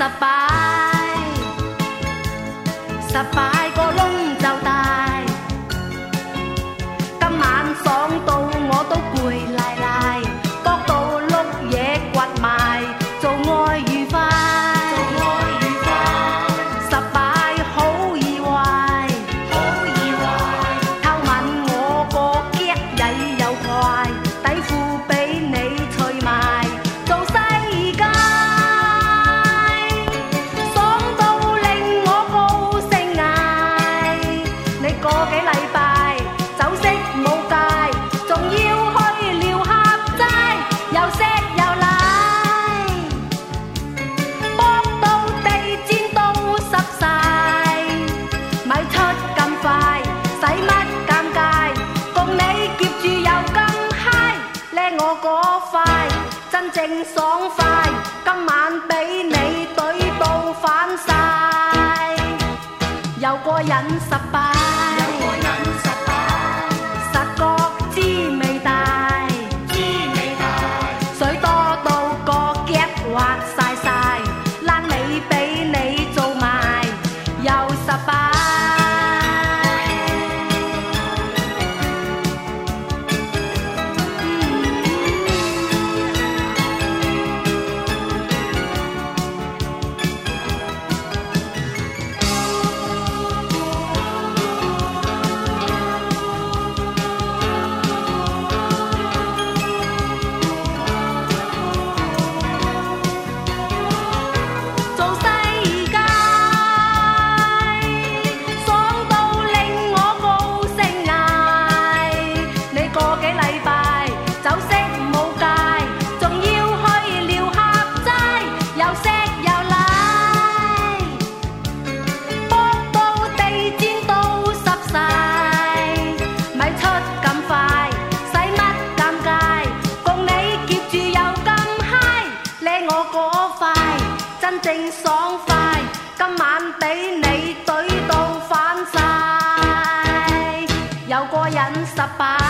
สบาย สบาย 真正爽快，今晚俾你怼到反晒，又过瘾十八。真正爽快，今晚俾你怼到反晒，有过瘾失败。